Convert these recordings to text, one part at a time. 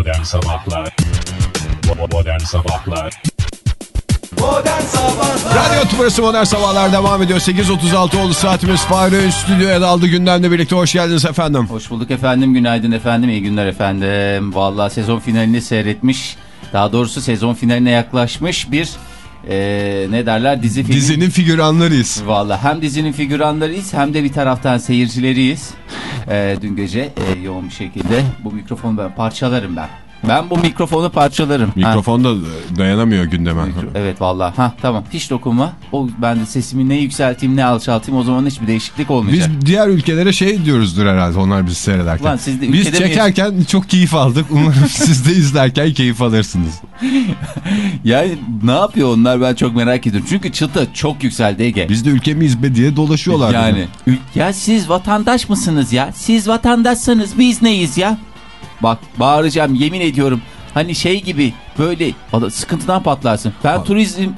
Modern Sabahlar Modern Sabahlar Modern Sabahlar Radyo Tümrüsü Modern Sabahlar devam ediyor. 8.36 oldu saatimiz. Fahri stüdyoya daldı gündemle birlikte. Hoş geldiniz efendim. Hoş bulduk efendim, günaydın efendim, iyi günler efendim. Vallahi sezon finalini seyretmiş, daha doğrusu sezon finaline yaklaşmış bir e, ne derler dizi film. Dizinin figüranlarıyız. Vallahi hem dizinin figüranlarıyız hem de bir taraftan seyircileriyiz. E, dün gece e, yoğun bir şekilde bu mikrofonu ben parçalarım ben. Ben bu mikrofonu parçalarım. Mikrofon da dayanamıyor gündeme. Evet vallahi. Ha tamam. Hiç dokunma. O ben de sesimi ne yükselteyim ne alçaltayım o zaman hiçbir değişiklik olmayacak. Biz diğer ülkelere şey diyoruzdur herhalde onlar bizi seyrederken. Ulan siz de Biz ülkede mi çekerken çok keyif aldık. Umarım siz de izlerken keyif alırsınız. Yani ne yapıyor onlar ben çok merak ediyorum. Çünkü çıta çok yükseldi Ege. Biz de ülkemiz be diye dolaşıyorlar. yani. Ya siz vatandaş mısınız ya? Siz vatandaşsanız biz neyiz ya? Bak bağıracağım yemin ediyorum. Hani şey gibi böyle sıkıntıdan patlarsın. Ben turizm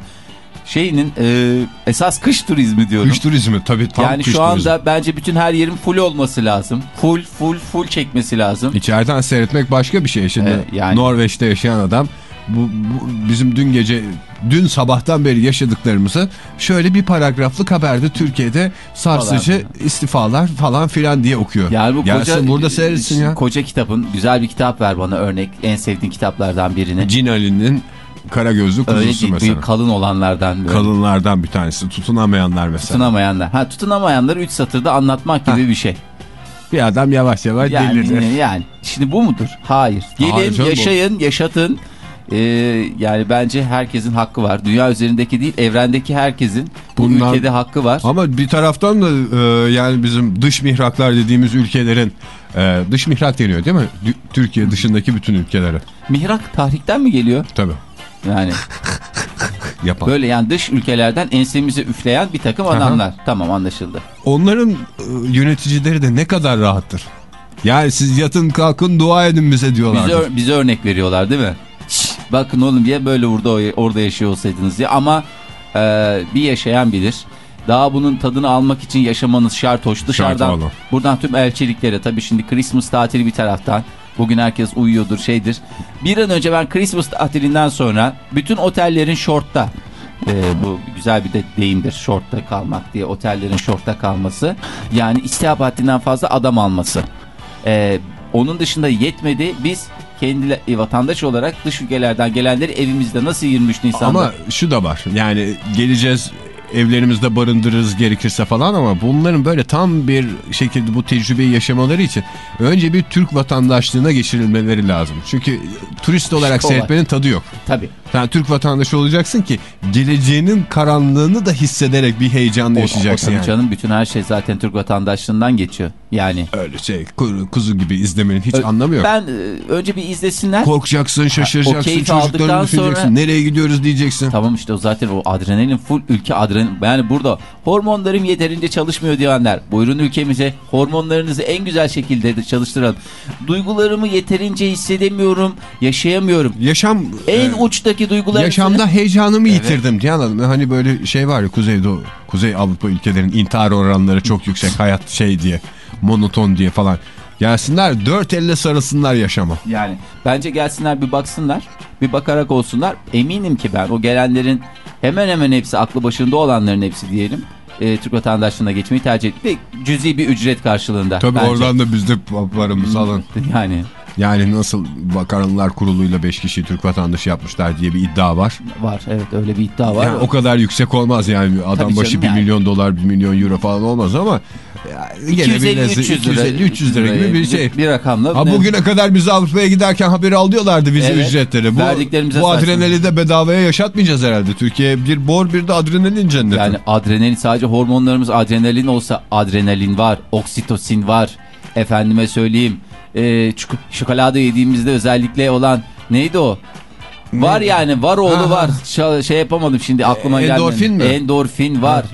şeyinin e, esas kış turizmi diyorum. Kış turizmi tabii tam yani kış şu anda turizmi. bence bütün her yerin full olması lazım. Full full full çekmesi lazım. İçeriden seyretmek başka bir şey. Şimdi Evet, yani. Norveç'te yaşayan adam bu, bu bizim dün gece dün sabahtan beri yaşadıklarımızı şöyle bir paragraflık haberde Türkiye'de sarsıcı istifalar falan filan diye okuyor. Yani bu Gelsin koca, burada seyretsin ya. Koca kitabın güzel bir kitap ver bana örnek. En sevdiğin kitaplardan birini. Cin Ali'nin Kara Gözlü Öyle Kuzusu değil, mesela. kalın olanlardan. böyle. Kalınlardan bir tanesi. Tutunamayanlar mesela. Tutunamayanlar. Ha tutunamayanları 3 satırda anlatmak gibi bir şey. Bir adam yavaş yavaş Yani, delirir. yani şimdi bu mudur? Hayır. Gelin, Hayır yaşayın, yaşatın. Ee, yani bence herkesin hakkı var. Dünya üzerindeki değil, evrendeki herkesin bu Bundan- ülkede hakkı var. Ama bir taraftan da e, yani bizim dış mihraklar dediğimiz ülkelerin e, dış mihrak deniyor değil mi? Dü- Türkiye dışındaki bütün ülkelere. Mihrak tarihten mi geliyor? Tabii. Yani Yapan. böyle yani dış ülkelerden ensemize üfleyen bir takım adamlar. Tamam anlaşıldı. Onların e, yöneticileri de ne kadar rahattır. Yani siz yatın kalkın dua edin bize diyorlar. Bize, bize örnek veriyorlar değil mi? Bakın oğlum diye böyle orada, orada yaşıyor olsaydınız diye. Ama e, bir yaşayan bilir. Daha bunun tadını almak için yaşamanız şart hoş. Dışarıdan oğlum. buradan tüm elçiliklere tabii şimdi Christmas tatili bir taraftan. Bugün herkes uyuyordur şeydir. Bir an önce ben Christmas tatilinden sonra bütün otellerin şortta e, bu güzel bir de deyimdir şortta kalmak diye otellerin şortta kalması. Yani istihap haddinden fazla adam alması. Ee, onun dışında yetmedi. Biz kendi e, vatandaş olarak dış ülkelerden gelenleri evimizde nasıl 23 Nisan'da Ama şu da var. Yani geleceğiz evlerimizde barındırırız gerekirse falan ama bunların böyle tam bir şekilde bu tecrübeyi yaşamaları için önce bir Türk vatandaşlığına geçirilmeleri lazım. Çünkü turist olarak Kolay. seyretmenin tadı yok. tabii. Sen Türk vatandaşı olacaksın ki geleceğinin karanlığını da hissederek bir heyecanla O, o yaşayacaksın tabii yani. canım bütün her şey zaten Türk vatandaşlığından geçiyor. Yani Öyle şey ku- kuzu gibi izlemenin hiç anlamı yok. ben e, önce bir izlesinler. Korkacaksın, o şaşıracaksın, çocuklarını düşüneceksin. sonra- Nereye gidiyoruz diyeceksin. Tamam işte o zaten o adrenalin full ülke adrenalin. Yani burada hormonlarım yeterince çalışmıyor diyenler. Buyurun ülkemize hormonlarınızı en güzel şekilde de çalıştıralım. Duygularımı yeterince hissedemiyorum, yaşayamıyorum. Yaşam En e, uçtaki duygularınızı... Yaşamda heyecanımı yitirdim diye anladım. Hani böyle şey var ya Kuzeydoğu, Kuzey Avrupa ülkelerin intihar oranları çok yüksek. Hayat şey diye, monoton diye falan. Gelsinler dört elle sarılsınlar yaşama. Yani bence gelsinler bir baksınlar. Bir bakarak olsunlar. Eminim ki ben o gelenlerin hemen hemen hepsi aklı başında olanların hepsi diyelim. e, Türk vatandaşlığına geçmeyi tercih etti. Ve cüzi bir ücret karşılığında. Tabii bence. oradan da biz de paramızı alın. Yani Yani nasıl Bakanlar Kurulu'yla 5 kişi Türk vatandaşı yapmışlar diye bir iddia var. var evet öyle bir iddia var. Yani o kadar yüksek olmaz yani adam Tabii başı canım 1 yani. milyon dolar 1 milyon euro falan olmaz ama yani gene bir lezzet- 250-300 lira, 250-300 lira gibi bir şey. Bir rakamla. Ha ne- bugüne kadar biz Avrupa'ya giderken haber alıyorlardı vize Evet, ücretleri. Bu, bu adrenali de bedavaya yaşatmayacağız herhalde. Türkiye bir bor bir de adrenalin cenneti. Yani adrenalin sadece hormonlarımız adrenalin olsa adrenalin var, oksitosin var. Efendime söyleyeyim e, şokolade yediğimizde özellikle olan neydi o? Var yani var oğlu Ha, ha. var. Ş- şey yapamadım şimdi aklıma E, gelmedi. endorfin mi? Endorfin var.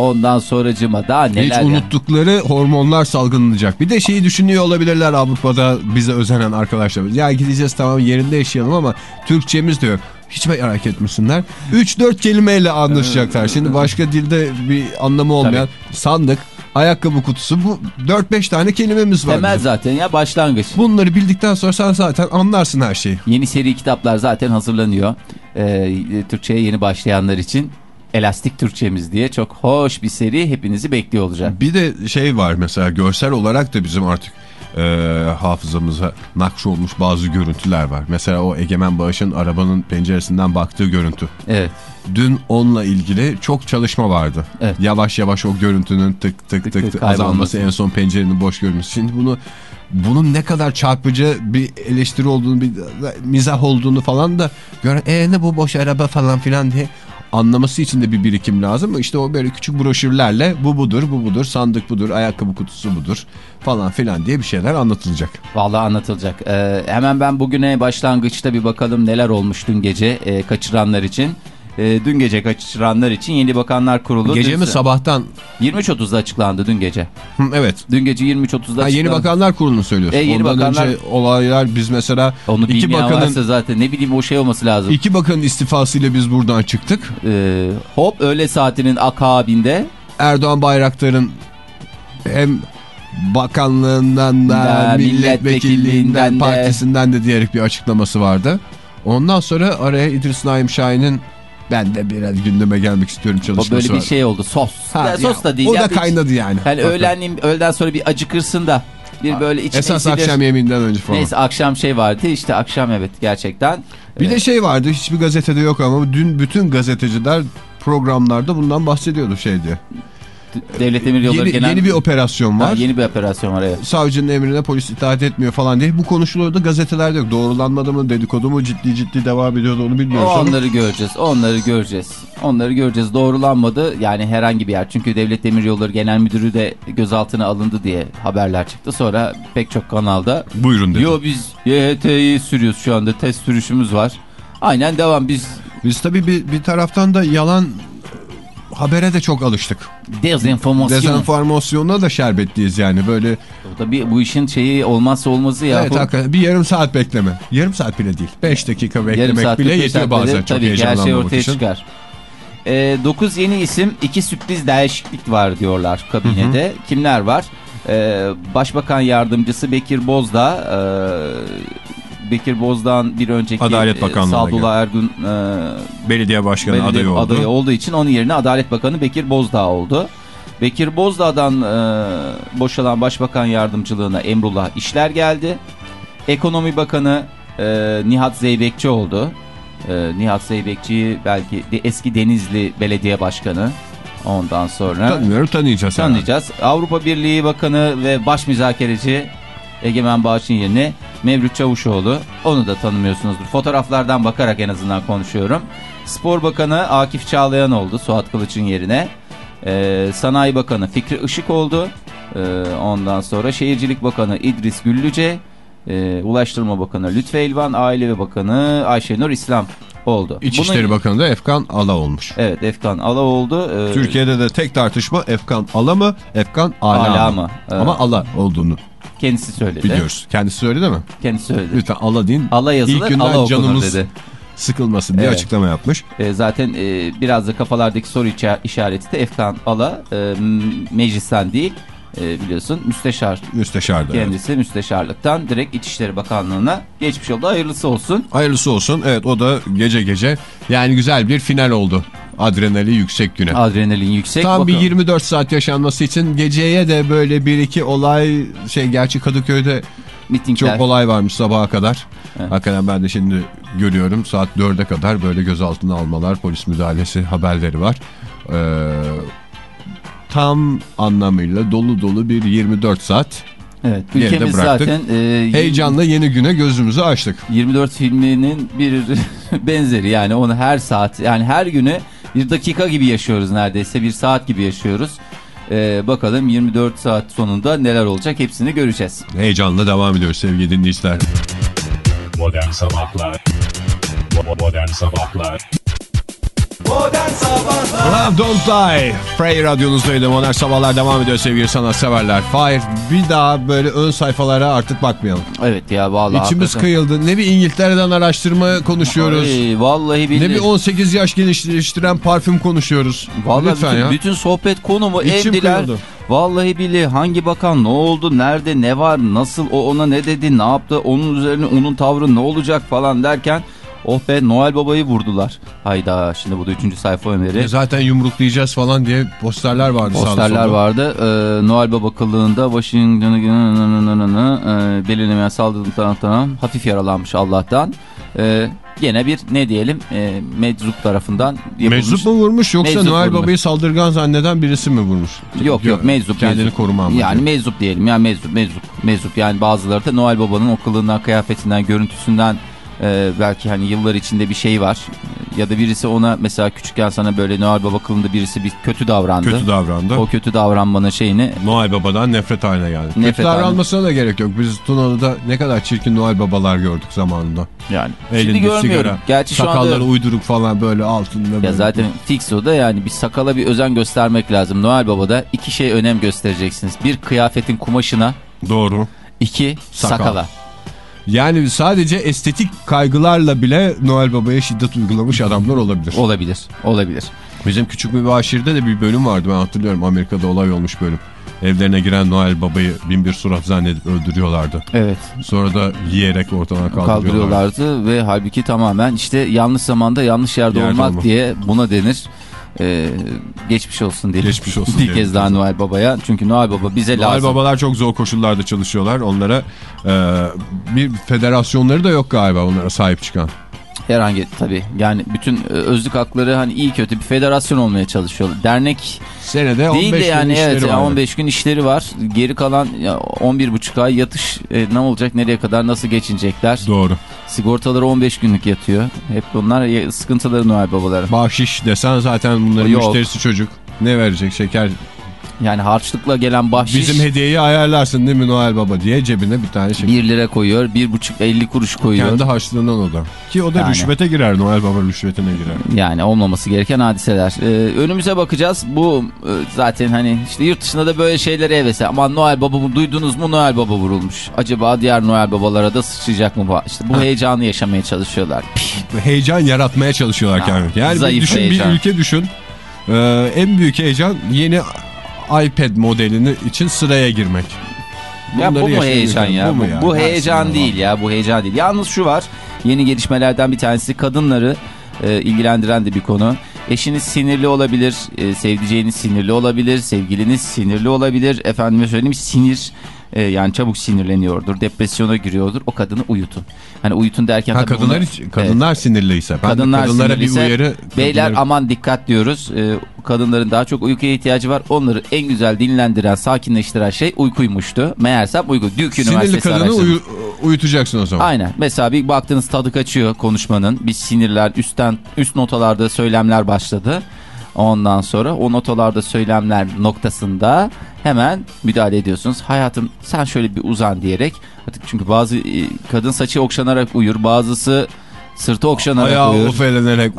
Ondan sonracıma daha neler Hiç yani. unuttukları hormonlar salgılanacak. Bir de şeyi düşünüyor olabilirler Avrupa'da bize özenen arkadaşlarımız. Ya gideceğiz tamam yerinde yaşayalım ama Türkçemiz de yok. Hiç merak etmesinler. 3-4 kelimeyle anlaşacaklar. Şimdi başka dilde bir anlamı olmayan sandık, ayakkabı kutusu bu 4-5 tane kelimemiz var. Temel bizim. zaten ya başlangıç. Bunları bildikten sonra sen zaten anlarsın her şeyi. Yeni seri kitaplar zaten hazırlanıyor. Ee, Türkçe'ye yeni başlayanlar için. Elastik Türkçemiz diye çok hoş bir seri hepinizi bekliyor olacak. Bir de şey var mesela görsel olarak da bizim artık e, hafızamıza nakş olmuş bazı görüntüler var. Mesela o Egemen Bağış'ın arabanın penceresinden baktığı görüntü. Evet. Dün onunla ilgili çok çalışma vardı. Evet. Yavaş yavaş o görüntünün tık tık tık, tık tık azalması en son pencerenin boş görünmesi. Şimdi bunu bunun ne kadar çarpıcı bir eleştiri olduğunu bir mizah olduğunu falan da gören e ne bu boş araba falan filan diye anlaması için de bir birikim lazım. İşte o böyle küçük broşürlerle bu budur bu budur sandık budur ayakkabı kutusu budur falan filan diye bir şeyler anlatılacak. Vallahi anlatılacak. Ee, hemen ben bugüne başlangıçta bir bakalım neler olmuş dün gece e, kaçıranlar için. E, dün gece kaçıranlar için Yeni Bakanlar Kurulu. Gece dün- mi sabahtan? 23.30'da açıklandı dün gece. Hı, evet. Dün gece 23.30'da Ha, açıklandı. yeni Bakanlar Kurulu'nu söylüyorsun. E, yeni Ondan bakanlar- önce olaylar biz mesela Onu iki bakanın varsa zaten ne bileyim o şey olması lazım. iki bakanın istifasıyla biz buradan çıktık. Ee, hop öğle saatinin akabinde Erdoğan Bayraktar'ın hem bakanlığından da, Da, milletvekilliğinden, milletvekilliğinden de. partisinden de diyerek bir açıklaması vardı. Ondan sonra araya İdris Naim Şahin'in ben de biraz gündeme gelmek istiyorum o çalışması böyle bir var. şey oldu sos. Ha, Ya sos da değil. O da kaynadı yani. Yani öğlenliğin, öğleden sonra bir acıkırsın da bir böyle içine Esas isilir. akşam yemeğinden önce falan. Neyse akşam şey vardı işte akşam evet gerçekten. Bir de şey vardı hiçbir gazetede yok ama dün bütün gazeteciler programlarda bundan bahsediyordu şey diye. Devlet Demir Yolları Yeni, Genel... yeni bir operasyon var. Ha, yeni bir operasyon var evet. savcının emrine polis itaat etmiyor falan diye bu konuşuluyordu gazetelerde yok. Doğrulanmadı mı dedikodu mu ciddi ciddi devam ediyordu onu bilmiyoruz. ama Onları göreceğiz. Onları göreceğiz. Onları göreceğiz. Doğrulanmadı. Yani herhangi bir yer. Çünkü Devlet Demir Yolları Genel Müdürü de gözaltına alındı diye haberler çıktı. Sonra pek çok kanalda Buyurun dedi. Yo biz YHT'yi sürüyoruz şu anda. Test sürüşümüz var. Aynen devam. Biz Biz tabii bir, bir taraftan da yalan habere de çok alıştık. dezenformasyon. Dezenformasyona da şerbetliyiz yani böyle. Tabii bu işin şeyi olmazsa olmazı ya. Evet hakikaten bir yarım saat bekleme. Yarım saat bile değil. 5 dakika beklemek saat, bile 45 yetiyor bazen dedi. çok Tabii ki her şey ortaya için. çıkar. 9 yeni isim, 2 sürpriz değişiklik var diyorlar kabinede. Kimler var? Ee, Başbakan Yardımcısı Bekir Bozdağ, e, Bekir Bozdağ'ın bir önceki Adalet e, Bakanlığı'na Sadullah Ergun e, Belediye başkanı belediye adayı oldu. adayı olduğu için onun yerine Adalet Bakanı Bekir Bozdağ oldu. Bekir Bozdağ'dan e, boşalan Başbakan Yardımcılığına Emrullah İşler geldi. Ekonomi Bakanı e, Nihat Zeybekçi oldu. E, Nihat Zeybekçi'yi belki de eski Denizli Belediye Başkanı. Ondan sonra Tanımıyorum tanıyacağız. herhalde. tanıyacağız. Avrupa Birliği Bakanı ve baş müzakereci Egemen Bağış'ın yerine Mevlüt Çavuşoğlu. Onu da tanımıyorsunuzdur. Fotoğraflardan bakarak en azından konuşuyorum. Spor Bakanı Akif Çağlayan oldu Suat Kılıç'ın yerine. Ee, Sanayi Bakanı Fikri Işık oldu. Ee, ondan sonra Şehircilik Bakanı İdris Güllüce. Ee, Ulaştırma Bakanı Lütfü Elvan. Aile ve Bakanı Ayşenur İslam oldu. İçişleri Bunun- Bakanı da Efkan Ala olmuş. Evet Efkan Ala oldu. Ee, Türkiye'de de tek tartışma Efkan Ala mı, Efkan Ala, Ala mı? mı? Evet. Ama Ala olduğunu Kendisi söyledi. biliyoruz. Kendisi söyledi mi? Kendisi söyledi. Lütfen Ala deyin. Allah yazılır, İlk günden Allah canımız dedi. sıkılmasın diye Evet. açıklama yapmış. E, zaten e, biraz da kafalardaki soru işareti de Efkan Ala e, meclisten değil e, biliyorsun müsteşar Müsteşar da. evet. kendisi müsteşarlıktan direkt İçişleri Bakanlığı'na geçmiş oldu. Hayırlısı olsun. Hayırlısı olsun. Evet o da gece gece yani güzel bir final oldu. Adrenali yüksek güne. Adrenalin yüksek. Tam bir Bakalım. 24 saat yaşanması için geceye de böyle bir iki olay şey gerçi Kadıköy'de mitingler. çok olay varmış sabaha kadar. Evet. Hakikaten ben de şimdi görüyorum saat 4'e kadar böyle gözaltına almalar, polis müdahalesi haberleri var. Ee, tam anlamıyla dolu dolu bir 24 saat Evet, ülkemiz zaten e, heyecanla yeni güne gözümüzü açtık. 24 filminin bir benzeri yani onu her saat yani her günü bir dakika gibi yaşıyoruz neredeyse bir saat gibi yaşıyoruz. E, bakalım 24 saat sonunda neler olacak hepsini göreceğiz. Heyecanla devam ediyoruz sevgili dinleyiciler. Modern Sabahlar Modern Sabahlar Modern Sabahlar Love Don't Die. Frey radyonuzdaydı. Modern Sabahlar devam ediyor sevgili sanatseverler. Fahir bir daha böyle ön sayfalara artık bakmayalım. Evet ya vallahi. İçimiz hakikaten. kıyıldı. Ne bir İngiltere'den araştırma konuşuyoruz. Ay, vallahi billahi. Ne bir 18 yaş geliştiren parfüm konuşuyoruz. Vallahi Lütfen bütün, ya. bütün sohbet konumu İçim evliler. kıyıldı. Vallahi billahi hangi bakan ne oldu, nerede, ne var, nasıl o ona ne dedi, ne yaptı, onun üzerine onun tavrı ne olacak falan derken oh be Noel Baba'yı vurdular. Hayda şimdi bu da üçüncü sayfa öneri. E Zaten yumruklayacağız falan diye posterler vardı. Posterler vardı. Ee, Noel Baba kılığında Washington'ı e, belirlemeyen saldırıdan hafif yaralanmış Allah'tan. Ee, gene bir ne diyelim e, meczup tarafından yapılmış. Meczup mu vurmuş yoksa Meczup Noel vurmuş. Baba'yı saldırgan zanneden birisi mi vurmuş? Yok yok meczup. Kendini meczup. koruma amacı. Yani meczup diyelim ya meczup meczup meczup yani bazıları da Noel Baba'nın o kılığından kıyafetinden görüntüsünden e, belki hani yıllar içinde bir şey var ya da birisi ona mesela küçükken sana böyle Noel Baba kılığında birisi bir kötü davrandı. Kötü davrandı. O kötü davranmanın şeyini Noel Baba'dan nefret haline geldi. Nefret Kötü haline. davranmasına da gerek yok. Biz Tunalı'da ne kadar çirkin Noel Babalar gördük zamanında. yani. Elinde Şimdi görmüyorum. sigara, Gerçi şu Sakalları anda uyduruk falan böyle altında. ya böyle. zaten fix o da yani bir sakala bir özen göstermek lazım. Noel Baba'da iki şey önem göstereceksiniz. Bir kıyafetin kumaşına, Doğru. iki Sakal. sakala. Yani sadece estetik kaygılarla bile Noel Baba'ya şiddet uygulamış adamlar olabilir. Olabilir. Olabilir. Bizim küçük bir başirde de bir bölüm vardı ben hatırlıyorum. Amerika'da olay olmuş bölüm. Evlerine giren Noel Baba'yı bin bir surat zannedip öldürüyorlardı. Evet. Sonra da yiyerek ortadan kaldırıyorlardı. kaldırıyorlardı ve halbuki tamamen işte yanlış zamanda yanlış yerde, Yerde olmak olmak. diye buna denir. Ee, geçmiş olsun diyelim. Geçmiş olsun Bir kez daha Noel Baba'ya. Çünkü Noel Baba bize Noel lazım. Babalar çok zor koşullarda çalışıyorlar. Onlara e, bir federasyonları da yok galiba onlara sahip çıkan. Herhangi tabii yani bütün e, özlük hakları hani iyi kötü bir federasyon olmaya çalışıyor. Dernek Senede 15 değil de gün yani işleri evet var. 15 gün işleri var. Geri kalan ya, 11,5 ay yatış e, ne olacak nereye kadar nasıl geçinecekler. Doğru. Sigortaları 15 günlük yatıyor. Hep bunlar ya- sıkıntıları Noel Babaların. Bahşiş desen zaten bunların Yok. müşterisi çocuk. Ne verecek şeker? Yani harçlıkla gelen bahşiş. Bizim hediyeyi ayarlarsın değil mi Noel Baba diye cebine bir tane şeker. 1 lira koyuyor, 1,5 50 kuruş koyuyor. Kendi harçlığından o da. Ki o da Yani. rüşvete girer. Noel Baba rüşvetine girer. Yani olmaması gereken hadiseler. Ee, önümüze bakacağız. Bu e, zaten hani işte yurt dışında da böyle şeylere hevesi. Ama Noel Baba duydunuz mu Noel Baba vurulmuş. Acaba diğer Noel Babalara da sıçrayacak mı bu? İşte bu heyecanı yaşamaya çalışıyorlar. Heyecan yaratmaya çalışıyorlar Ha, kendini. Yani bir zayıf düşün heyecan. bir ülke düşün. Ee, en büyük heyecan yeni iPad modelini için sıraya girmek. Ya bu mu heyecan ya? Bu, mu yani? bu Dersin heyecan ya. değil ya. Bu heyecan değil. Yalnız şu var. Yeni gelişmelerden bir tanesi kadınları e, ilgilendiren de bir konu. Eşiniz sinirli olabilir, e, sevdiceğiniz sinirli olabilir, sevgiliniz sinirli olabilir. Efendime söyleyeyim sinir e, yani çabuk sinirleniyordur, depresyona giriyordur. O kadını uyutun. Hani uyutun derken Ha, kadınlar, bunu- hiç- kadınlar sinirliyse. Ben de Kadınlar kadınlara sinirliyse, bir uyarı. Beyler aman dikkat diyoruz. Ee, kadınların daha çok uykuya ihtiyacı var. Onları en güzel dinlendiren, sakinleştiren şey uykuymuş,tu. Meğersem uyku. Dük Sinirli kadını uyu- uyutacaksın o zaman. Aynen. Mesela bir baktınız tadı kaçıyor konuşmanın. Bir sinirler üstten üst notalarda söylemler başladı. Ondan sonra o notalarda söylemler noktasında hemen müdahale ediyorsunuz. Hayatım sen şöyle bir uzan diyerek. Artık çünkü bazı e, kadın saçı okşanarak uyur. Bazısı sırtı okşanarak Ayağı uyur.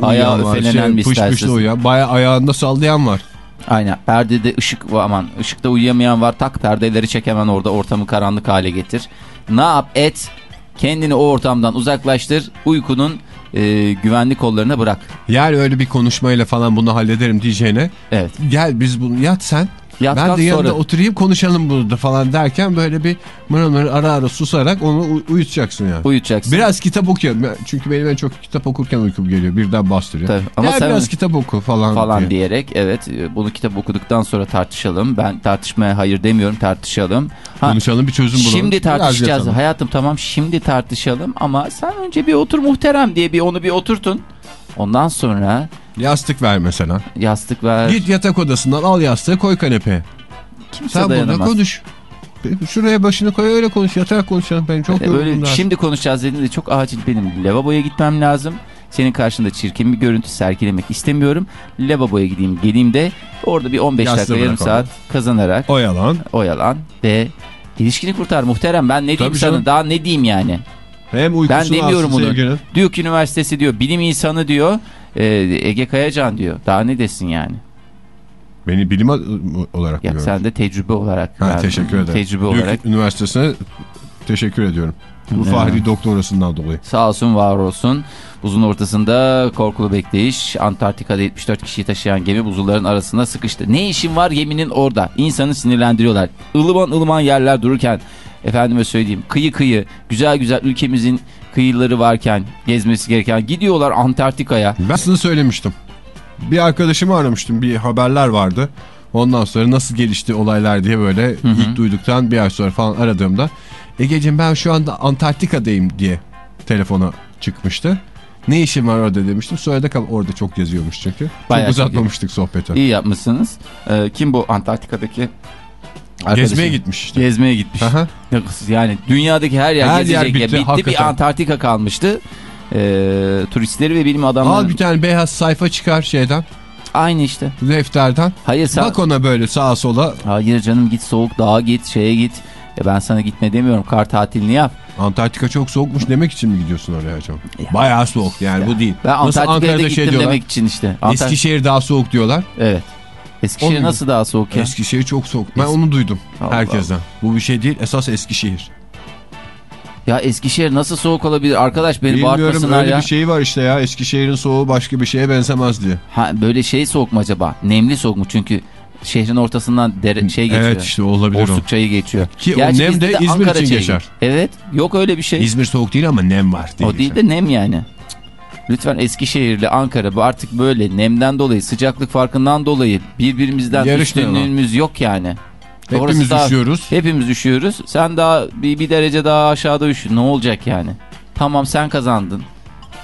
Ayağı uyuyan var. üfelenen Şey, pış pış istersiniz? da uyuyan. Baya ayağında sallayan var. Aynen. Perdede ışık aman. ışıkta uyuyamayan var. Tak perdeleri çek hemen orada ortamı karanlık hale getir. Ne yap et. Kendini o ortamdan uzaklaştır. Uykunun e, güvenlik kollarına bırak. Yani öyle bir konuşmayla falan bunu hallederim diyeceğine. Evet. Gel biz bunu yat sen. Yat ben de yanında sonra. oturayım konuşalım burada falan derken böyle bir mırıl mırıl ara ara susarak onu uy- uyutacaksın yani. Uyutacaksın. Biraz kitap okuyorum. Çünkü benim en çok kitap okurken uykum geliyor. Birden bastırıyor. Tabii, ama ya sen- biraz kitap oku falan. falan diye. diyerek evet e, bunu kitap okuduktan sonra tartışalım. Ben tartışmaya hayır demiyorum tartışalım. Ha, Konuşalım bir çözüm bulalım. Şimdi tartışacağız. Hayatım tamam şimdi tartışalım ama sen önce bir otur muhterem diye bir onu bir oturtun. Ondan sonra Yastık ver mesela. yastık ver. Git yatak odasından al yastığı koy kanepeye. Kimse Sen burada dayanamaz. konuş. Şuraya başını koy öyle konuş. Yatarak konuşalım. Ben çok E, yoruldum. Böyle şimdi konuşacağız dediğinde çok acil benim lavaboya gitmem lazım. Senin karşında çirkin bir görüntü sergilemek istemiyorum. Lavaboya gideyim geleyim de orada bir 15 Yastığı dakika yarım saat kazanarak O yalan. oyalan ve ilişkini kurtar muhterem. Ben ne diyeyim Tabii sana canım. daha ne diyeyim yani. Hem uykusunu Ben demiyorum bunu. sevgilin. Duke Üniversitesi diyor bilim insanı diyor. Ee, Ege Kayacan diyor. Daha ne desin yani? Beni bilim olarak Ya sen de tecrübe olarak. Ha, teşekkür ederim. Tecrübe Büyük olarak. Üniversitesi'ne teşekkür ediyorum. Bu Ya. Fahri doktorasından dolayı. Sağ olsun var olsun. Buzun ortasında korkulu bekleyiş. Antarktika'da 74 kişiyi taşıyan gemi buzulların arasında sıkıştı. Ne işin var geminin orada? İnsanı sinirlendiriyorlar. Ilıman ılıman yerler dururken efendime söyleyeyim kıyı kıyı güzel güzel ülkemizin kıyıları varken gezmesi gereken gidiyorlar Antarktika'ya. Ben sana söylemiştim. Bir arkadaşımı aramıştım. Bir haberler vardı. Ondan sonra nasıl gelişti olaylar diye böyle ilk duyduktan bir ay sonra falan aradığımda Ege'ciğim ben şu anda Antarktika'dayım diye telefona çıkmıştı. Ne işin var orada demiştim. Sonra da kal orada çok yazıyormuş çünkü. Bayağı çok uzatmamıştık sohbeti. İyi yapmışsınız. Ee, kim bu Antarktika'daki? Arkadaşım? Gezmeye gitmiş işte. Gezmeye gitmiş. Aha. Yani dünyadaki her yer Her gezecek yer ya. bitti, Bitti, bir. Antarktika kalmıştı. Ee, turistleri ve bilim adamları. Al bir tane beyaz sayfa çıkar şeyden. Aynı işte. Defterden. Hayır sen... Bak ona böyle sağa sola. Hayır canım git soğuk dağa git şeye git. Ya ben sana gitme demiyorum kar tatilini yap. Antarktika çok soğukmuş demek için mi gidiyorsun oraya acaba? Ya. Bayağı soğuk yani bu değil. Ben Nasıl Antarktika'ya da Ankara'da gittim şey diyorlar. demek için işte. Antar- Eskişehir daha soğuk diyorlar. Evet. Eskişehir Onun nasıl daha soğuk ya? Eskişehir çok soğuk. Ben Es- onu duydum Allah herkesten. Bu bir şey değil. Esas Eskişehir. Ya Eskişehir nasıl soğuk olabilir? Arkadaş beni Bilmiyorum bağırtmasınlar öyle ya. bir şey var işte ya. Eskişehir'in soğuğu başka bir şeye benzemez diye. Ha, böyle şey soğuk mu acaba? Nemli soğuk mu? Çünkü şehrin ortasından dere, şey geçiyor. Evet işte olabilir Orsuk çayı geçiyor. Ki o Gerçi nem bizde de İzmir Ankara için çayı. geçer. Evet. Yok öyle bir o. şey. İzmir soğuk değil ama nem var diye. o değil de nem yani. Lütfen Eskişehir'le Ankara bu artık böyle nemden dolayı sıcaklık farkından dolayı birbirimizden üstünlüğümüz yok yani. Hepimiz Orası daha- üşüyoruz. Hepimiz üşüyoruz. Sen daha bir, bir derece daha aşağıda üşü. Ne olacak yani? Tamam sen kazandın.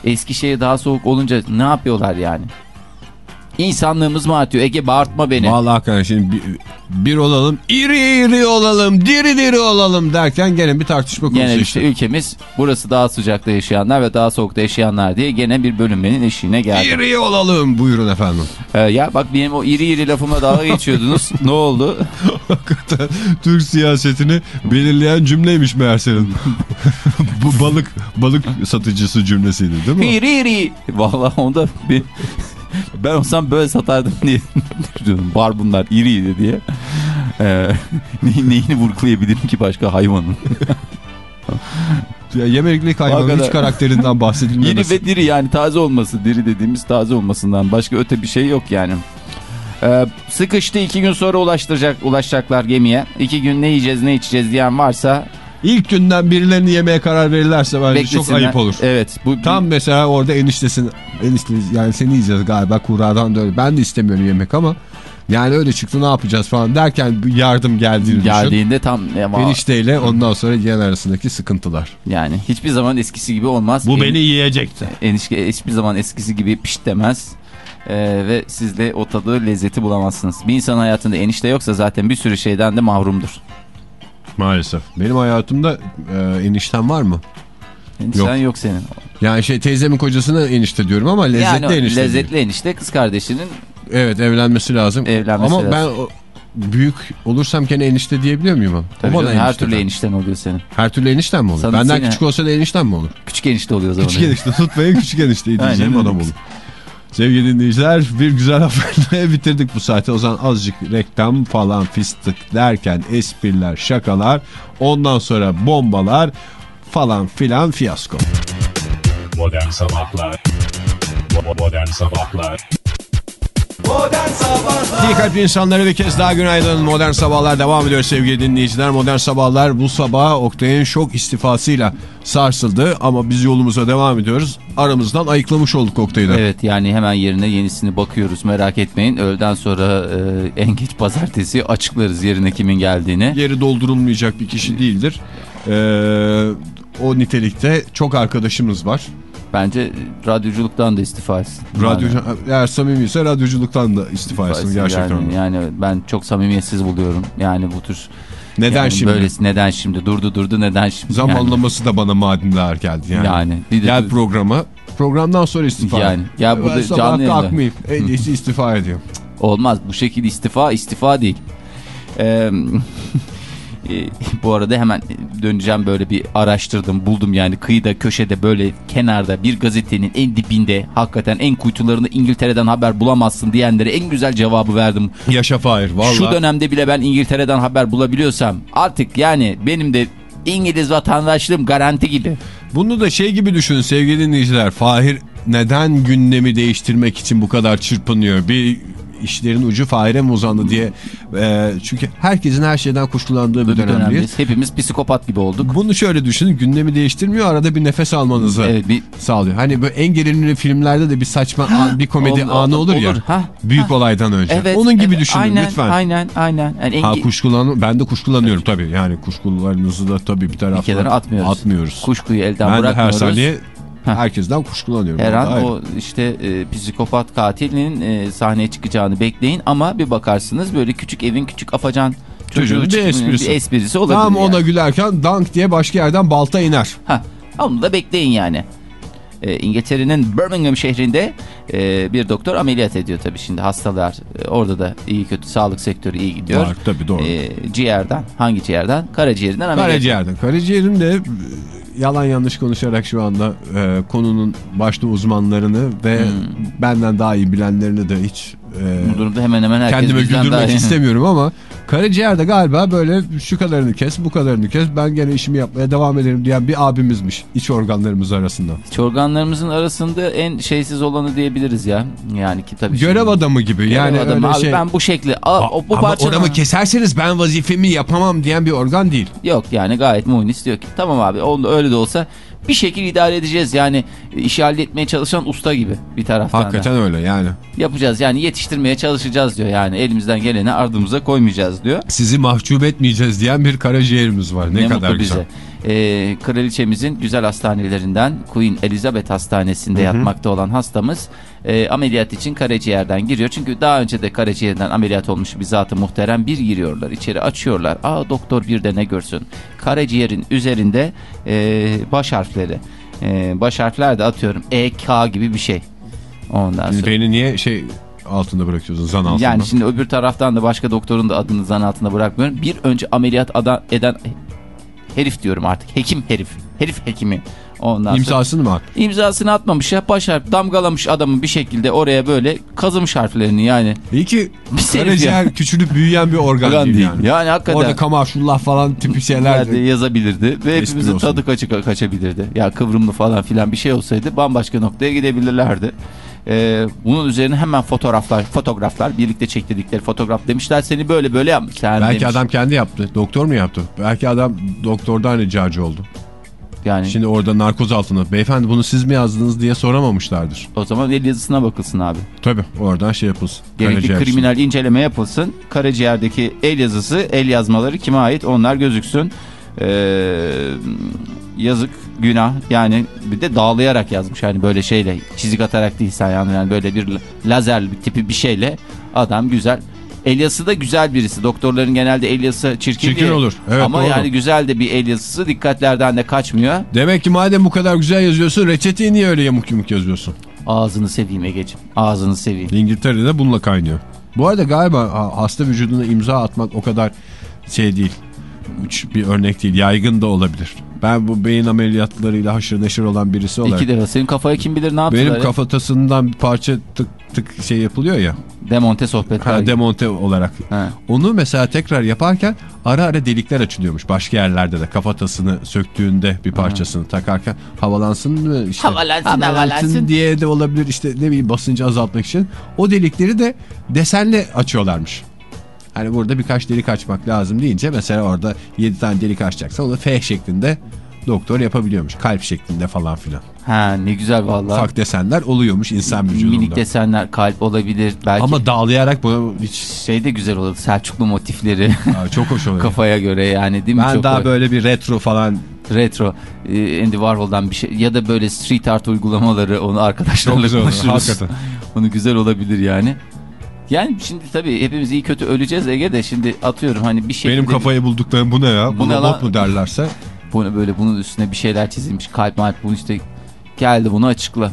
Eskişehir daha soğuk olunca ne yapıyorlar yani? İnsanlığımız mı artıyor? Ege bağırtma beni. Vallahi hakikaten şimdi bir, olalım, iri iri olalım, diri diri olalım derken gene bir tartışma konusu Gene işte. işte ülkemiz burası daha sıcakta yaşayanlar ve daha soğukta yaşayanlar diye gene bir bölünmenin eşiğine geldi. İri olalım buyurun efendim. Ee, ya bak benim o iri iri lafıma dalga geçiyordunuz. ne oldu? Türk siyasetini belirleyen cümleymiş meğersenin. Bu balık balık satıcısı cümlesiydi değil mi? İri iri. Vallahi onda bir... ben olsam böyle satardım diye düşünüyorum. Var bunlar iri iri diye. Ee, ne- neyini vurgulayabilirim ki başka hayvanın? Ya Yemeklik hayvanın Hakikaten. hiç karakterinden Yeni bahsedilmemesi. ve diri yani taze olması. Diri dediğimiz taze olmasından başka öte bir şey yok yani. Ee, sıkıştı iki gün sonra ulaştıracak ulaşacaklar gemiye. İki gün ne yiyeceğiz ne içeceğiz diyen varsa İlk günden birilerini yemeye karar verirlerse bence çok ayıp olur. Evet. Bu, Tam mesela orada eniştesin enişte yani seni yiyeceğiz galiba kuradan da öyle. Ben de istemiyorum yemek ama yani öyle çıktı ne yapacağız falan derken yardım geldiğini düşün. geldiğinde tam ama Enişteyle ondan sonra yiyen arasındaki sıkıntılar. yani hiçbir zaman eskisi gibi olmaz. Bu En- beni yiyecekti. enişte hiçbir zaman eskisi gibi pişt demez. Ee, ve siz de o tadı lezzeti bulamazsınız. Bir insan hayatında enişte yoksa zaten bir sürü şeyden de mahrumdur. Maalesef. Benim hayatımda e, eniştem var mı? Enişten yok, senin. Yani şey teyzemin kocasına enişte diyorum ama lezzetli yani o enişte. lezzetli değil. enişte kız kardeşinin Evet evlenmesi lazım. Evlenmesi ama lazım. ben o, büyük olursam gene enişte diyebiliyor muyum? tabii canım, her türlü enişten oluyor senin. Her türlü enişten mi olur? Sana- Benden seni- küçük olsa da enişten mi olur? Küçük enişte oluyor o zaman. Küçük enişte tutmayın küçük enişte diyeceğim adam olur. Sevgili dinleyiciler bir güzel haberle bitirdik bu saate. O zaman azıcık reklam falan fistık derken espriler şakalar ondan sonra bombalar falan filan fiyasko. Modern Sabahlar Modern Sabahlar Modern Sabahlar İyi kalpli insanlara bir kez daha günaydın. Modern Sabahlar devam ediyor sevgili dinleyiciler. Modern Sabahlar bu sabah Oktay'ın şok istifasıyla sarsıldı ama biz yolumuza devam ediyoruz. Aramızdan ayıklamış olduk Oktay'ı da. Evet yani hemen yerine yenisini bakıyoruz merak etmeyin. Öğleden sonra e, en geç pazartesi açıklarız yerine kimin geldiğini. Yeri doldurulmayacak bir kişi değildir. Ee, o nitelikte çok arkadaşımız var. Bence radyoculuktan da istifa etsin. Radyo, Yani- eğer samimiyse radyoculuktan da istifa etsin gerçekten. Yani, yani ben çok samimiyetsiz buluyorum. Yani bu tür Neden yani şimdi? Böylesi neden şimdi? Durdu durdu neden şimdi? Zamanlaması da bana madinde ağır geldi yani. Yani, de- Gel programa. Programdan sonra istifa. Yani, ya burada Ben canlı yayında. kalkmayayım. En iyisi istifa ediyorum. Olmaz bu şekilde istifa istifa değil. Ee, E, bu arada hemen döneceğim böyle bir araştırdım buldum yani kıyıda köşede böyle kenarda bir gazetenin en dibinde hakikaten en kuytularında İngiltere'den haber bulamazsın diyenlere en güzel cevabı verdim. Yaşa Fahir valla. Şu dönemde bile ben İngiltere'den haber bulabiliyorsam artık yani benim de İngiliz vatandaşlığım garanti gibi. Bunu da şey gibi düşünün sevgili dinleyiciler. Fahir neden gündemi değiştirmek için bu kadar çırpınıyor? Bir işlerin ucu Fahir'e mi uzandı diye. E, çünkü herkesin her şeyden kuşkulandığı bir Bir dönemdeyiz. Hepimiz psikopat gibi olduk. Bunu şöyle düşünün gündemi değiştirmiyor arada bir nefes almanızı Evet bir sağlıyor. Hani böyle en gerilimli filmlerde de bir saçma an- bir komedi Ol- anı olur, ya. olur, ha, büyük olaydan önce. evet. Onun gibi evet, düşünün aynen, lütfen. Aynen aynen. Yani Ha kuşkulan ben de kuşkulanıyorum tabii. Yani kuşkularınızı da tabii bir taraftan kenara atmıyoruz. atmıyoruz. kuşkuyu elden ben de her bırakmıyoruz. saniye Heh. herkesten kuşkulanıyorum. Her an o işte e, psikopat katilinin e, sahneye çıkacağını bekleyin ama bir bakarsınız böyle küçük evin küçük afacan çocuğu Çocuğun bir esprisi. bir esprisi olabilir. Tam ona yani. gülerken dank diye başka yerden balta iner. Ha, onu da bekleyin yani. E, İngiltere'nin Birmingham şehrinde e, bir doktor ameliyat ediyor tabii şimdi hastalar. e, orada da iyi kötü sağlık sektörü iyi gidiyor. Var tabii doğru. E, ciğerden hangi ciğerden? Karaciğerinden ameliyat. Karaciğerden. Karaciğerin de e, yalan yanlış konuşarak şu anda e, konunun başta uzmanlarını ve benden daha iyi bilenlerini de hiç e, Bu durumda hemen hemen herkes kendime daha güldürmek istemiyorum ama karaciğerde galiba böyle şu kadarını kes bu kadarını kes ben gene işimi yapmaya devam ederim diyen bir abimizmiş iç organlarımız arasında. İç organlarımızın arasında en şeysiz olanı diyebiliriz ya. Yani ki tabii. Görev şimdi- adamı gibi Görev yani adamı. öyle Abi şey. Ben bu şekli a, o, bu ama parçanın- oramı keserseniz ben vazifemi yapamam diyen bir organ değil. Yok yani gayet munis diyor ki tamam abi onu öyle de olsa bir şekil idare edeceğiz yani işi halletmeye çalışan usta gibi bir taraftan da. Hakikaten öyle yani. Yapacağız yani yetiştirmeye çalışacağız diyor yani elimizden geleni ardımıza koymayacağız diyor. Sizi mahcup etmeyeceğiz diyen bir karaciğerimiz var. Ne, kadar mutlu güzel. bize. Ee, kraliçemizin güzel hastanelerinden Queen Elizabeth Hastanesi'nde yatmakta olan hastamız e, ameliyat için karaciğerden giriyor. Çünkü daha önce de karaciğerden ameliyat olmuş bir zatı muhterem bir giriyorlar. içeri açıyorlar. Aa doktor bir de ne görsün. Karaciğerin üzerinde e, baş harfleri. E, baş harfler de atıyorum E, K gibi bir şey. Ondan sonra. Beni niye şey altında bırakıyorsun zan altında? Yani şimdi öbür taraftan da başka doktorun da adını zan altında bırakmıyorum. Bir önce ameliyat eden herif diyorum artık. Hekim herif. Herif hekimi. Ondan sonra İmzasını mı at? imzasını atmamış ya baş harf damgalamış adamı bir şekilde oraya böyle kazımış harflerini yani. İyi ki karaciğer küçülüp büyüyen bir organ, Organ değil, değil. yani. Yani hakikaten. Orada kamaşullah falan tipi şeyler. Yazabilirdi ve hepimizin tadı kaçı kaçabilirdi. Ya kıvrımlı falan filan bir şey olsaydı bambaşka noktaya gidebilirlerdi. Ee, bunun üzerine hemen fotoğraflar, fotoğraflar birlikte çektirdikleri fotoğraf demişler seni böyle böyle yapmış. Yani Belki demiş. adam kendi yaptı. Doktor mu yaptı? Belki adam doktordan ricacı oldu. Yani Şimdi orada narkoz altında. Beyefendi bunu siz mi yazdınız diye soramamışlardır. o zaman el yazısına bakılsın abi. Tabii oradan şey yapılsın. Gerekli Karaciğer kriminal inceleme yapılsın. Karaciğerdeki el yazısı, el yazmaları kime ait onlar gözüksün. Ee, yazık, günah. Yani bir de dağlayarak yazmış. Yani böyle şeyle çizik atarak değil sen yani, yani böyle bir lazer bir tipi bir şeyle adam güzel. El yazısı da güzel birisi. Doktorların genelde el yazısı çirkin, Çirkin diye. olur. Evet, Ama doğru. yani güzel de bir el yazısı dikkatlerden de kaçmıyor. Demek ki madem bu kadar güzel yazıyorsun reçeteyi niye öyle yamuk yumuk yazıyorsun? Ağzını seveyim Ege'ciğim. Ağzını seveyim. İngiltere'de bununla kaynıyor. Bu arada galiba ha- hasta vücuduna imza atmak o kadar şey değil. Uç bir örnek değil. Yaygın da olabilir. Ben bu beyin ameliyatlarıyla haşır neşir olan birisi olarak. İki defa. Senin kafaya kim bilir ne yaptılar Benim ya? kafatasından bir parça tık tık şey yapılıyor ya. Demonte sohbetler. Ha, demonte olarak. Ha. Onu mesela tekrar yaparken ara ara delikler açılıyormuş. Başka yerlerde de kafatasını söktüğünde bir parçasını takarken havalansın mı? Işte, Havalansın, havalansın. diye de olabilir işte ne bileyim basıncı azaltmak için. O delikleri de desenle açıyorlarmış. Hani burada birkaç delik açmak lazım deyince mesela orada 7 tane delik açacaksa onu F şeklinde doktor yapabiliyormuş. Kalp şeklinde falan filan. Ha ne güzel vallahi. Ufak desenler oluyormuş insan vücudunda. Minik desenler kalp olabilir. Belki Ama dağlayarak bunu hiç şey de güzel olur. Selçuklu motifleri Aa, çok hoş oluyor. kafaya göre yani değil mi? Ben Çok daha hoş. böyle bir retro falan retro e, Andy Warhol'dan bir şey ya da böyle street art uygulamaları onu arkadaşlarla konuşuruz. hakikaten. onu güzel olabilir yani. Yani şimdi tabii hepimiz iyi kötü öleceğiz Ege de şimdi atıyorum hani bir şekilde benim kafayı bulduklarım bu ne ya? Bu Bu ne lan? mu derlerse bunu böyle bunun üstüne bir şeyler çizilmiş kalp malp bunu işte geldi bunu açıkla.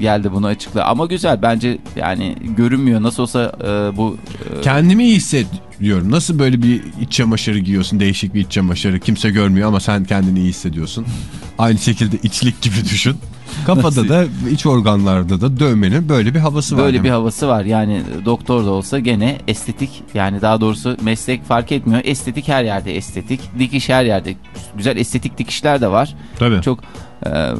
geldi bunu açıkla. Ama güzel bence yani görünmüyor. Nasıl olsa e, bu e, Kendimi iyi hissediyorum. Nasıl böyle bir iç çamaşırı giyiyorsun? Değişik bir iç çamaşırı. Kimse görmüyor ama sen kendini iyi hissediyorsun. Aynı şekilde içlik gibi düşün. Kafada da iç organlarda da dövmenin böyle bir havası var. böyle bir havası var. Yani doktor da olsa gene estetik yani daha doğrusu meslek fark etmiyor. Estetik her yerde estetik. Dikiş her yerde. Güzel estetik dikişler de var. Tabii. Çok e,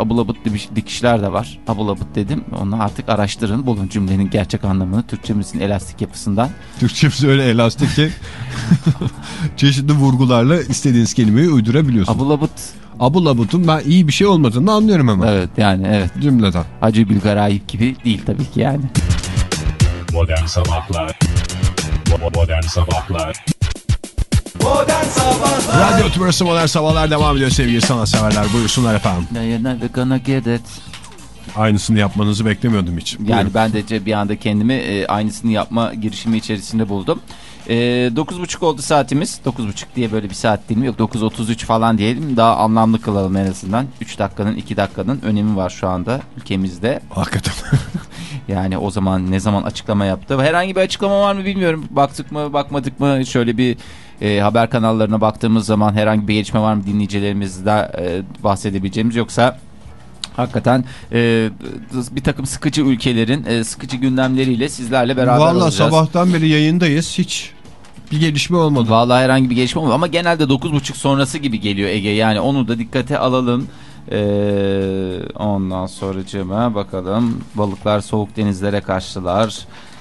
abulabut dikiş- dikişler de var. Abulabut dedim. Onu artık araştırın. Bulun cümlenin gerçek anlamını. Türkçemizin elastik yapısından. Türkçemiz öyle elastik ki çeşitli vurgularla istediğiniz kelimeyi uydurabiliyorsunuz. Abulabut. Abulabut'un ben iyi bir şey olmadığını anlıyorum ama Evet yani evet. cümleden. Acı bir garayip gibi değil tabii ki yani. Modern Sabahlar Modern Sabahlar Modern Sabahlar Radyo Tümrüsü Modern Sabahlar devam ediyor sevgili sanatseverler. Buyursunlar efendim. You're never gonna get it. Aynısını yapmanızı beklemiyordum hiç. Yani Buyurun. ben de bir anda kendimi e, aynısını yapma girişimi içerisinde buldum. E, 9.30 oldu saatimiz. 9.30 diye böyle bir saat değil mi? Yok 9.33 falan diyelim. Daha anlamlı kılalım en azından. 3 dakikanın 2 dakikanın önemi var şu anda ülkemizde. Hakikaten. Yani o zaman ne zaman açıklama yaptı? Herhangi bir açıklama var mı bilmiyorum. Baktık mı bakmadık mı? Şöyle bir e, haber kanallarına baktığımız zaman herhangi bir gelişme var mı dinleyicilerimizde e, bahsedebileceğimiz yoksa... Hakikaten e, bir takım sıkıcı ülkelerin e, sıkıcı gündemleriyle sizlerle beraber Valla olacağız. sabahtan beri yayındayız. Hiç bir gelişme olmadı. Vallahi herhangi bir gelişme olmuyor ama genelde 9.30 sonrası gibi geliyor Ege. Yani onu da dikkate alalım. Ee, ondan sonracığıma bakalım. Balıklar soğuk denizlere kaçtılar.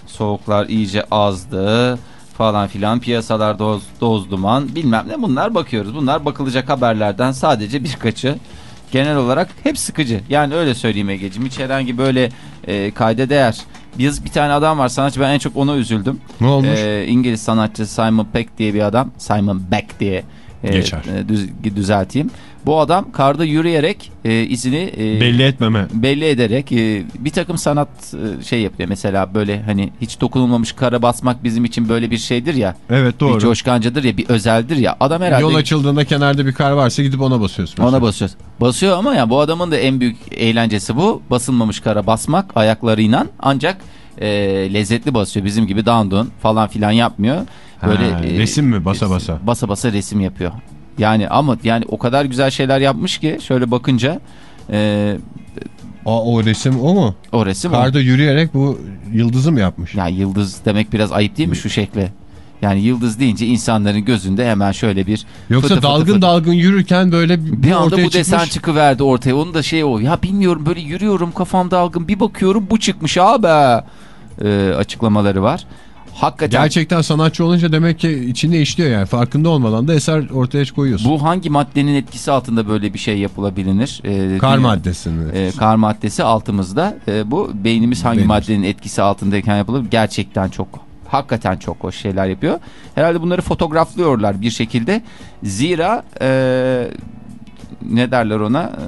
Soğuklar iyice azdı falan filan. Piyasalar doz, doz duman bilmem ne bunlar bakıyoruz. Bunlar bakılacak haberlerden sadece birkaçı. Genel olarak hep sıkıcı. Yani öyle söyleyeyim Ege'ciğim. Hiç herhangi böyle e, kayda değer. Biz bir tane adam var sanatçı ben en çok ona üzüldüm. Ne olmuş? Ee, İngiliz sanatçı Simon Peck diye bir adam. Simon Beck diye e, Geçer. e, düz- düzelteyim. Bu adam karda yürüyerek e, izini e, Belli etmeme. belli ederek e, bir takım sanat e, şey yapıyor. Mesela böyle hani hiç dokunulmamış kara basmak bizim için böyle bir şeydir ya. Evet Bir doğru. coşkancadır ya bir özeldir ya. Adam herhalde Yol açıldığında kenarda bir kar varsa gidip ona basıyorsun. mesela. ona basıyoruz. Basıyor ama ya bu adamın da en büyük eğlencesi bu. Basılmamış kara basmak ayaklarıyla ancak e, lezzetli basıyor. Bizim gibi down falan filan yapmıyor. Böyle Ha, e, resim mi? Basa basa. Basa basa resim yapıyor. Yani ama yani o kadar güzel şeyler yapmış ki şöyle bakınca e, Aa, o resim o mu? o resim o. Karda yürüyerek bu yıldızı mı yapmış? Ya yıldız demek biraz ayıp değil mi şu şekle? Yani yıldız deyince insanların gözünde hemen şöyle bir Yoksa fıtı fıtı dalgın fıtı. dalgın yürürken böyle bir, bir anda ortaya bu desen çıkmış. çıkıverdi ortaya. Onun da şey o. Ya bilmiyorum böyle yürüyorum kafam dalgın. Bir bakıyorum bu çıkmış abi. Ee, açıklamaları var. Hakikaten Gerçekten sanatçı olunca demek ki içinde işliyor yani. Farkında olmadan da eser ortaya koyuyorsun. bu hangi maddenin etkisi altında böyle bir şey yapılabilir? Ee, Kar değil- maddesini. e, kar maddesi altımızda. E, bu beynimiz hangi Beynimiz. maddenin etkisi altındayken yapılır? Gerçekten çok hakikaten çok hoş şeyler yapıyor. Herhalde bunları fotoğraflıyorlar bir şekilde. Zira e, ne derler ona? E,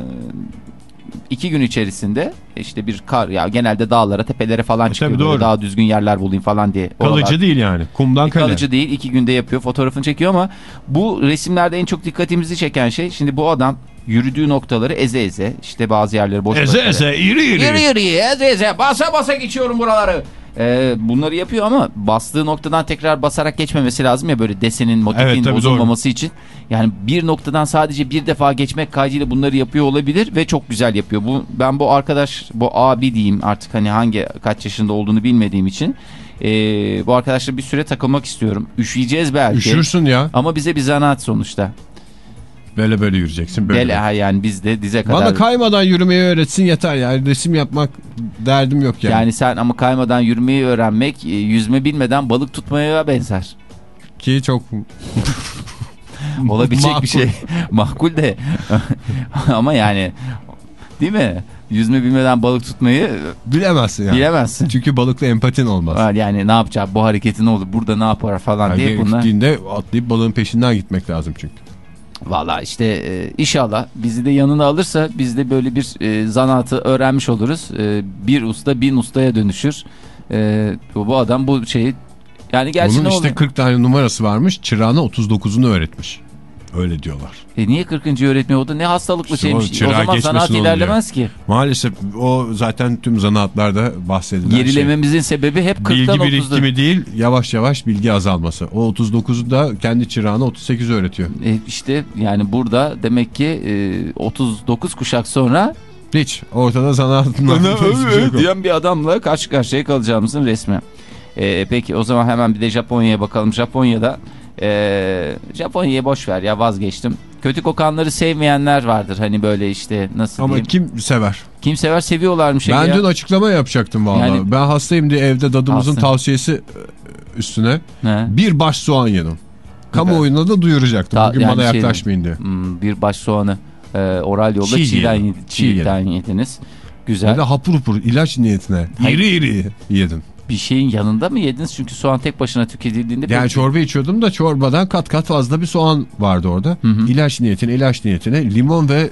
iki gün içerisinde işte bir kar ya genelde dağlara tepelere falan E, çıkıyor. doğru. Daha düzgün yerler bulayım falan diye. Kalıcı Oralar- değil yani. Kumdan kale. Kalıcı değil iki günde yapıyor fotoğrafını çekiyor ama bu resimlerde en çok dikkatimizi çeken şey şimdi bu adam yürüdüğü noktaları eze eze işte bazı yerleri boş Eze bırakarak- eze iri iri. Yürü yürü eze eze basa basa geçiyorum buraları. Ee, bunları yapıyor ama bastığı noktadan tekrar basarak geçmemesi lazım ya böyle desenin motifin Evet, tabii, bozulmaması için. Yani bir noktadan sadece bir defa geçmek kaydıyla bunları yapıyor olabilir ve çok güzel yapıyor. Bu ben bu arkadaş bu abi diyeyim artık hani hangi kaç yaşında olduğunu bilmediğim için ee, bu arkadaşla bir süre takılmak istiyorum. Üşüyeceğiz belki. Üşürsün ya. Ama bize bir zanaat sonuçta. Böyle böyle yürüyeceksin. Böyle. Böyle ha yani biz de dize kadar. Bana kaymadan yürümeyi öğretsin yeter yani. Resim yapmak derdim yok yani. Yani sen ama kaymadan yürümeyi öğrenmek e, yüzme bilmeden balık tutmaya benzer. Ki çok Olabilecek Makul. bir şey. Mahkul de. ama yani değil mi? Yüzme bilmeden balık tutmayı bilemezsin yani. bilemezsin. Çünkü balıkla empatin olmaz. Yani ne yapacak bu hareketi ne olur burada ne yapar falan Yani diye bunlar. gittiğinde atlayıp balığın peşinden gitmek lazım çünkü. Valla işte e, inşallah bizi de yanına alırsa biz de böyle bir e, zanaatı öğrenmiş oluruz. E, bir usta bin ustaya dönüşür. E, bu, adam bu şeyi yani gerçi Onun ne işte oldu? 40 tane numarası varmış. Çırağına 39'unu öğretmiş. Öyle diyorlar. E niye 40. öğretmiyor? O da ne hastalıklı İşte o şeymiş. O, çırağa zaman sanat ilerlemez ki. Maalesef o zaten tüm zanaatlarda bahsedilen şey. Gerilememizin sebebi hep 40'tan Bilgi 30'da. birikimi değil yavaş yavaş bilgi azalması. O 39'u da kendi çırağına 38 öğretiyor. E işte yani burada demek ki e, 39 kuşak sonra Hiç ortada zanaatından şey diyen bir adamla karşı karşıya kalacağımızın resmi. E, peki o zaman hemen bir de Japonya'ya bakalım. Japonya'da e, Japonya'yı boş ver ya vazgeçtim. Kötü kokanları sevmeyenler vardır. Hani böyle işte nasıl Ama diyeyim. kim sever? Kim sever seviyorlarmış. Ben Ege ya. dün açıklama yapacaktım valla. Yani- Ben hastayım diye evde dadımızın Hasta. tavsiyesi e, üstüne He. bir baş soğan yedim. Kamuoyuna da duyuracaktım. Ta- Bugün yani bana şey- yaklaşmayın diye. Hmm, bir baş soğanı e, oral yolda Çiğ çiğden, yedim. yedi- Çiğ çiğden yediniz. Güzel. Bir de hapur hapur ilaç niyetine Hayır. iri iri yedim. Bir şeyin yanında mı yediniz? Çünkü soğan tek başına tüketildiğinde... Yani pek- çorba içiyordum da çorbadan kat kat fazla bir soğan vardı orada. hı. İlaç niyetine ilaç niyetine limon ve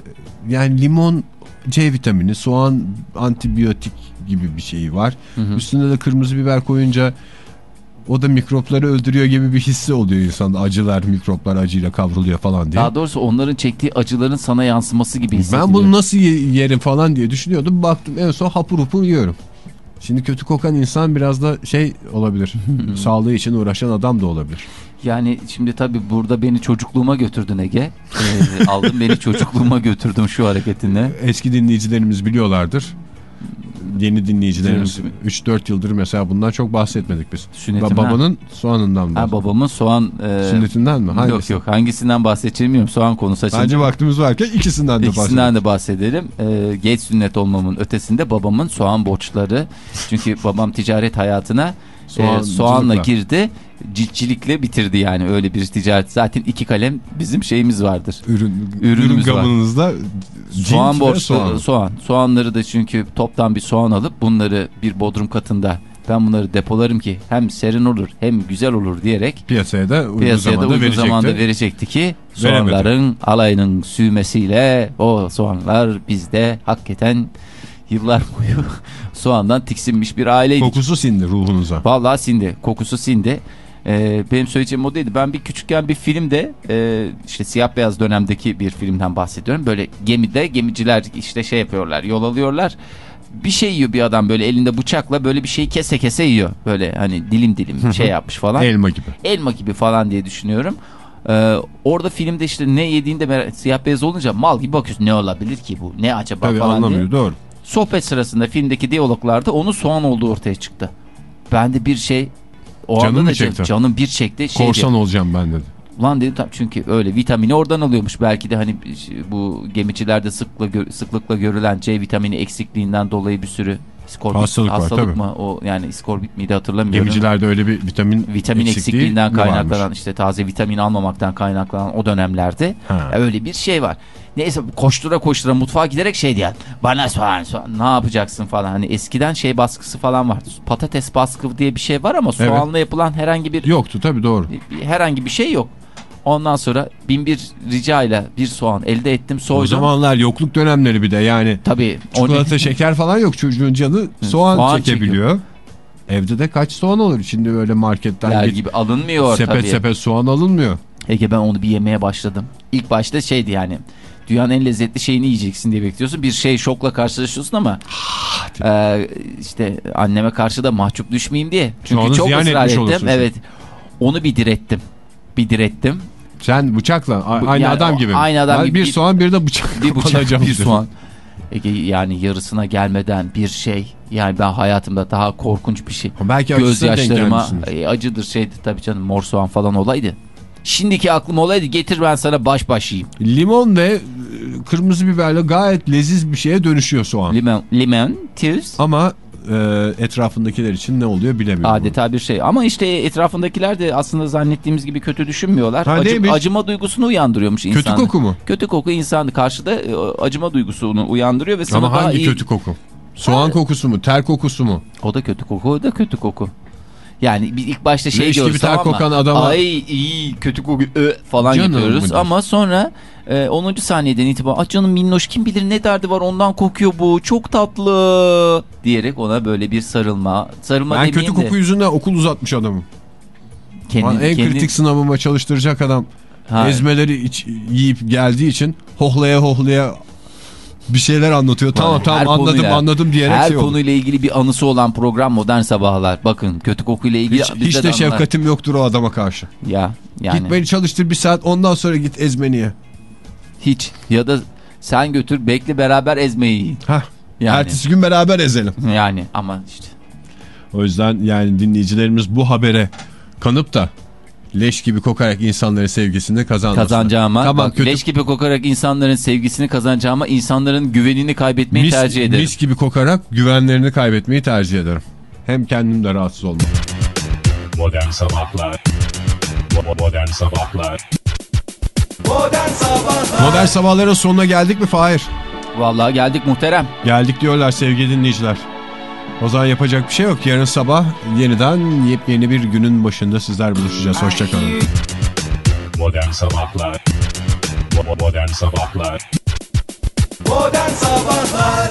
yani limon C vitamini soğan antibiyotik gibi bir şeyi var. Üstünde de kırmızı biber koyunca o da mikropları öldürüyor gibi bir hissi oluyor insanda. Acılar mikroplar acıyla kavruluyor falan diye. Daha doğrusu onların çektiği acıların sana yansıması gibi hissediliyor. Ben bunu nasıl ye- yerim falan diye düşünüyordum. Baktım en son hapur hapur yiyorum. Şimdi kötü kokan insan biraz da şey olabilir. sağlığı için uğraşan adam da olabilir. Yani şimdi tabii burada beni çocukluğuma götürdün Ege. Ee, aldın beni çocukluğuma götürdün şu hareketinle. Eski dinleyicilerimiz biliyorlardır. Yeni dinleyicilerimiz Dinleyicimiz. 3-4 yıldır mesela bundan çok bahsetmedik biz. Sünnetimden. Ba- babanın soğanından Ha, mı? babamın soğan... e, Sünnetinden mi? Hangisi? Yok yok hangisinden bahsedeceğimi bilmiyorum. Soğan konusu açıldı. Bence vaktimiz varken ikisinden de İkisinden de bahsedelim. Ee, geç sünnet olmamın ötesinde babamın soğan borçları. Çünkü babam ticaret hayatına e, Soğancılıkla. soğanla girdi. Ciltçilikle bitirdi yani öyle bir ticaret. Zaten iki kalem bizim şeyimiz vardır. Ürün, Ürünümüz ürün gamınızda soğan ve borçları soğan. soğan. Soğanları da çünkü toptan bir soğan alıp bunları bir bodrum katında ben bunları depolarım ki hem serin olur hem güzel olur diyerek Piyasaya da uygun piyasaya da zamanda uygun verecekti. zamanda verecekti ki Veremedi. soğanların alayının süymesiyle o soğanlar bizde hakikaten yıllar boyu soğandan tiksinmiş bir aileydik. Kokusu sindi ruhunuza. Vallahi sindi. Kokusu sindi. Ee, benim söyleyeceğim o değildi. Ben bir küçükken bir filmde e, işte siyah beyaz dönemdeki bir filmden bahsediyorum. Böyle gemide gemiciler işte şey yapıyorlar yol alıyorlar. Bir şey yiyor bir adam böyle elinde bıçakla böyle bir şeyi kese kese yiyor. Böyle hani dilim dilim şey yapmış falan. Elma gibi. Elma gibi falan diye düşünüyorum. Ee, orada filmde işte ne yediğinde siyah beyaz olunca mal gibi bakıyorsun. Ne olabilir ki bu? Ne acaba Tabii falan diye anlamıyor doğru. Sohbet sırasında filmdeki diyaloglarda onun soğan olduğu ortaya çıktı. Ben de bir şey o Canın anda da çekti? canım bir çekti. Şey Korsan olacağım ben dedi. Ulan dedim tam çünkü öyle vitamini oradan alıyormuş. Belki de hani bu gemicilerde sıkla, gö- sıklıkla görülen C vitamini eksikliğinden dolayı bir sürü iskorbit Hastalık var, tabii. mı? O yani iskorbit miydi hatırlamıyorum. Gemicilerde öyle bir vitamin, Vitamin eksikliğinden mi varmış? kaynaklanan işte taze vitamin almamaktan kaynaklanan o dönemlerde Ha. öyle bir şey var. Neyse koştura koştura mutfağa giderek şey diyen bana soğan soğan ne yapacaksın falan hani eskiden şey baskısı falan vardı. Patates baskı diye bir şey var ama Evet. soğanla yapılan herhangi bir Yoktu tabii doğru. herhangi bir şey yok. Ondan sonra bin bir ricayla bir soğan elde ettim soydum. O zamanlar yokluk dönemleri bir de yani Tabii. çikolata şeker falan yok çocuğun canı soğan, soğan çekebiliyor. Evde de kaç soğan olur şimdi öyle marketten git, gibi alınmıyor sepet tabii. sepet soğan alınmıyor. Ege ben onu bir yemeye başladım. İlk başta şeydi yani dünyanın en lezzetli şeyini yiyeceksin diye bekliyorsun. Bir şey şokla karşılaşıyorsun ama e, işte anneme karşı da mahcup düşmeyeyim diye. Çünkü Onu çok ısrar ettim. olursun. Evet. Onu bir direttim. Bir direttim. Sen bıçakla aynı yani adam gibi. aynı adam Ben gibi Bir soğan bir de bıçak. Bir bıçak bir soğan. Yani yarısına gelmeden bir şey. Yani ben hayatımda daha korkunç bir şey. Belki Gözyaşlarıma gelmişsiniz. e, acıdır şeydi tabii canım mor soğan falan olaydı. Şimdiki aklım olaydı getir ben sana baş baş yiyeyim. Limon ve e, kırmızı biberle gayet leziz bir şeye dönüşüyor soğan. Limon, limon, tuz. Ama e, etrafındakiler için ne oluyor bilemiyorum. Adeta bir şey. Ama işte etrafındakiler de aslında zannettiğimiz gibi kötü düşünmüyorlar. Ha, Acı- neymiş? acıma duygusunu uyandırıyormuş Kötü insanda. koku mu? Kötü koku insanı karşıda e, acıma duygusunu uyandırıyor ve sana Ama hangi iyi... kötü koku? Soğan kokusu mu? Ter kokusu mu? O da kötü koku, o da kötü koku. Yani bir ilk başta şey Leş gibi diyoruz ter tamam kokan adama- Ay iyi kötü koku ö, falan Canım yapıyoruz. Ama sonra e, 10. saniyeden itibaren "Ay canım minnoş kim bilir ne derdi var ondan kokuyor bu çok tatlı diyerek ona böyle bir sarılma. Sarılma Ben kötü demeyeyim de koku yüzünden okul uzatmış adamım. kendin- en kendin- kritik sınavıma çalıştıracak adam Ha. Ezmeleri iç, yiyip geldiği için hohlaya hohlaya bir şeyler anlatıyor. Tamam tamam Her anladım konuyla- anladım diyerek Her şey oldu. konuyla ilgili bir anısı olan program Modern Sabahlar. Bakın kötü kokuyla ilgili Hiç, hiç de anılar- şefkatim yoktur o adama karşı. Ya yani Git beni çalıştır bir saat ondan sonra git ezmeniye. hiç ya da sen götür bekle beraber ezmeyi yiyin. Hah. Yani. Ertesi gün beraber ezelim. Yani ama işte O yüzden yani dinleyicilerimiz bu habere kanıp da leş gibi kokarak insanların sevgisini kazanmasın. kazanacağıma Tamam bak, kötü leş gibi kokarak insanların sevgisini kazanacağıma insanların güvenini kaybetmeyi mis, tercih ederim. mis gibi kokarak güvenlerini kaybetmeyi tercih ederim. Hem kendim de rahatsız olmam. Modern Sabahlar Modern Sabahlar Modern Sabahlar Modern sabahların sonuna geldik mi Fahir? Vallahi geldik muhterem. Geldik diyorlar sevgili dinleyiciler. O zaman yapacak bir şey yok. Yarın sabah yeniden yepyeni bir günün başında sizler buluşacağız. Hoşçakalın. Modern Sabahlar Modern Sabahlar Modern Sabahlar